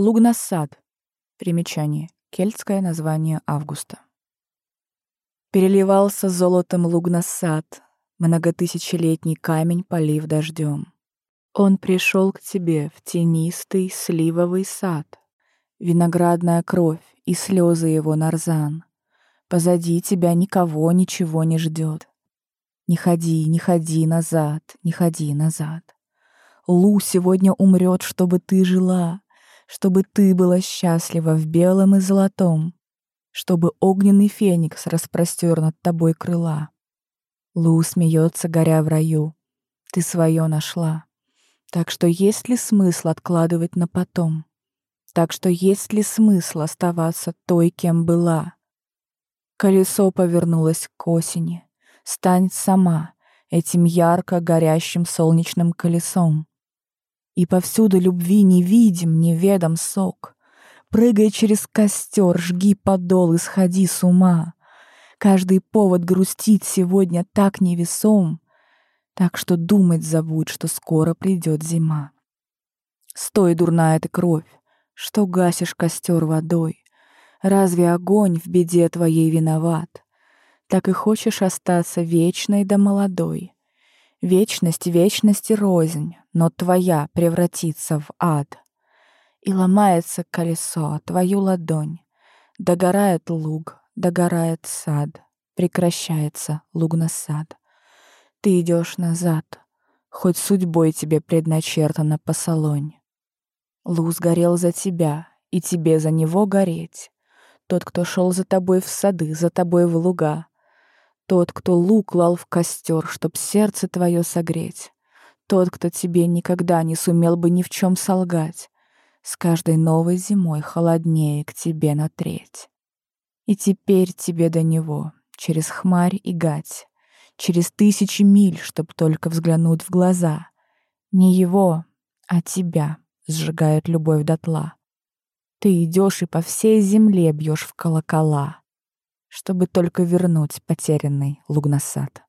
Лугнасад. Примечание. Кельтское название августа. Переливался золотом лугнасад, многотысячелетний камень полив дождем. Он пришел к тебе в тенистый сливовый сад, виноградная кровь и слезы его нарзан. Позади тебя никого ничего не ждет. Не ходи, не ходи назад, не ходи назад. Лу сегодня умрет, чтобы ты жила, чтобы ты была счастлива в белом и золотом, чтобы огненный феникс распростер над тобой крыла. Лу смеется, горя в раю. Ты свое нашла. Так что есть ли смысл откладывать на потом? Так что есть ли смысл оставаться той, кем была? Колесо повернулось к осени. Стань сама этим ярко горящим солнечным колесом. И повсюду любви не видим, не ведом сок. Прыгай через костер, жги подол и сходи с ума. Каждый повод грустит сегодня так невесом, так что думать забудь, что скоро придет зима. Стой, дурная ты кровь, что гасишь костер водой. Разве огонь в беде твоей виноват? Так и хочешь остаться вечной да молодой. Вечность вечности рознь, но твоя превратится в ад. И ломается колесо твою ладонь. Догорает луг, догорает сад, прекращается лугнасад. Ты идешь назад, хоть судьбой тебе предначертано посолонь. Луз горел за тебя, и тебе за него гореть. Тот, кто шел за тобой в сады, за тобой в луга. Тот, кто лук клал в костер, чтоб сердце твое согреть. Тот, кто тебе никогда не сумел бы ни в чем солгать. С каждой новой зимой холоднее к тебе на треть. И теперь тебе до него, через хмарь и гать, через тысячи миль, чтоб только взглянуть в глаза. Не его, а тебя сжигает любовь дотла. Ты идешь и по всей земле бьешь в колокола, чтобы только вернуть потерянный лугнасад.